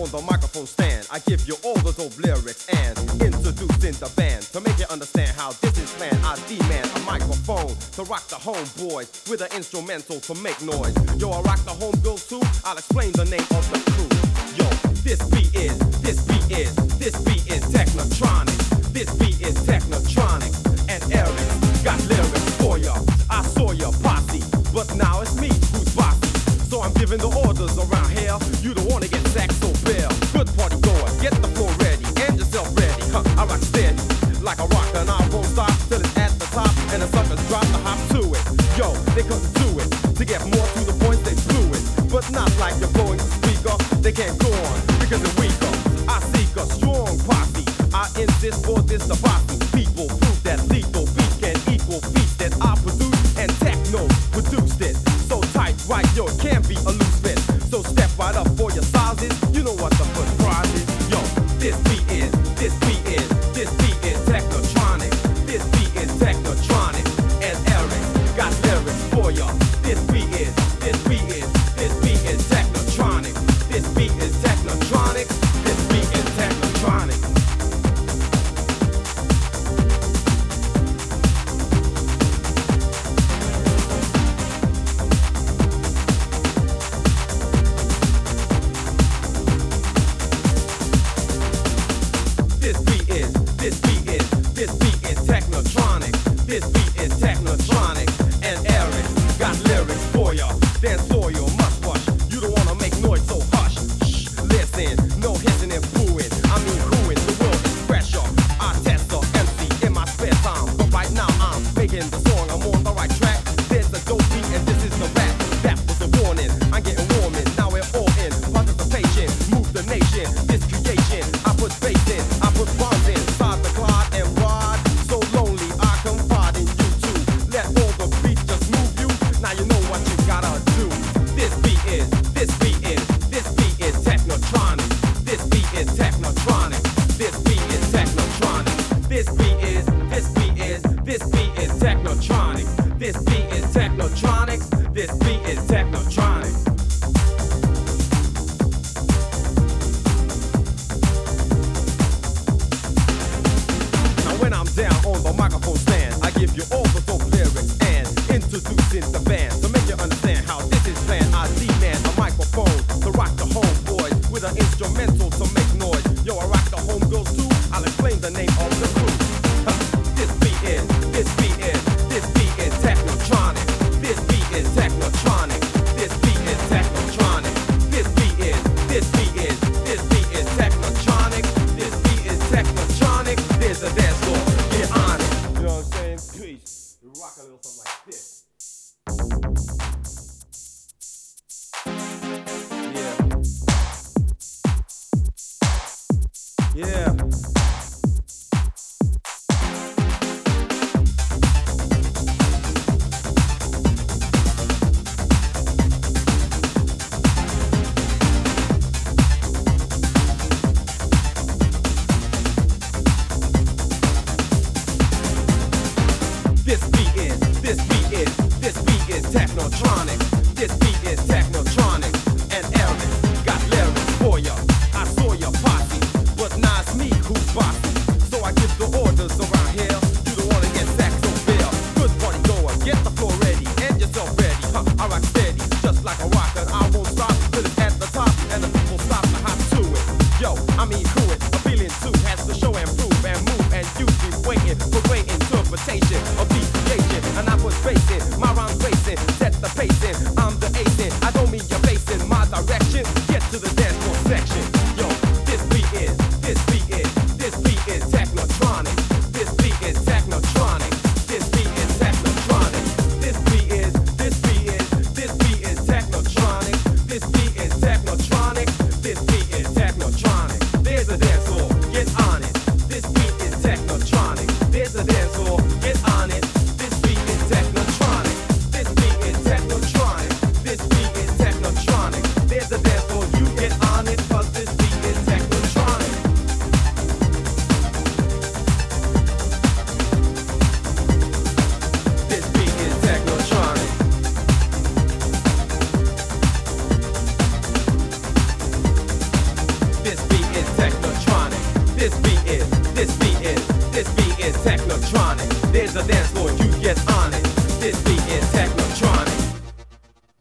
On the microphone stand, I give you all the dope lyrics and introducing the band to make you understand how this is planned. I demand a microphone to rock the homeboys with an instrumental to make noise. Yo, I rock the homegirls too. I'll explain the name of the crew. Yo, this beat is, this beat is, this beat is Technotronic. This beat is Technotronic. And Eric got lyrics for ya. I saw ya posse, but now it's me who's bossy. So I'm giving the orders around here. You don't rock and I won't stop till it's at the top and the suckers drop the hop to it. Yo, they couldn't do it. To get more to the point, they blew it. But not like you're blowing the speaker. They can't go on because they're weaker. I seek a strong posse. I insist for this to posse. People prove that lethal beats can equal beats that I produce and techno produced it. So tight, right, yo, it can't be a This beat is technotronic. And Eric got lyrics for ya. Dance introducing the band to make you understand how this is planned. I demand a microphone to rock the homeboys with an instrumental to make noise. Yo, I rock the homegirls too. I'll explain the name of the technotronic. This beat is technotronic. And Eric got lyrics for ya. I saw your posse, but now it's me who's bossy. So I give the orders around here. You don't wanna get sacked so bare. Good party goer, get the floor ready and yourself ready. Huh, I rock steady, just like a rocker. I won't stop till it's at the top and the people stop to hop to it. Yo, I mean set electronic. There's a dance floor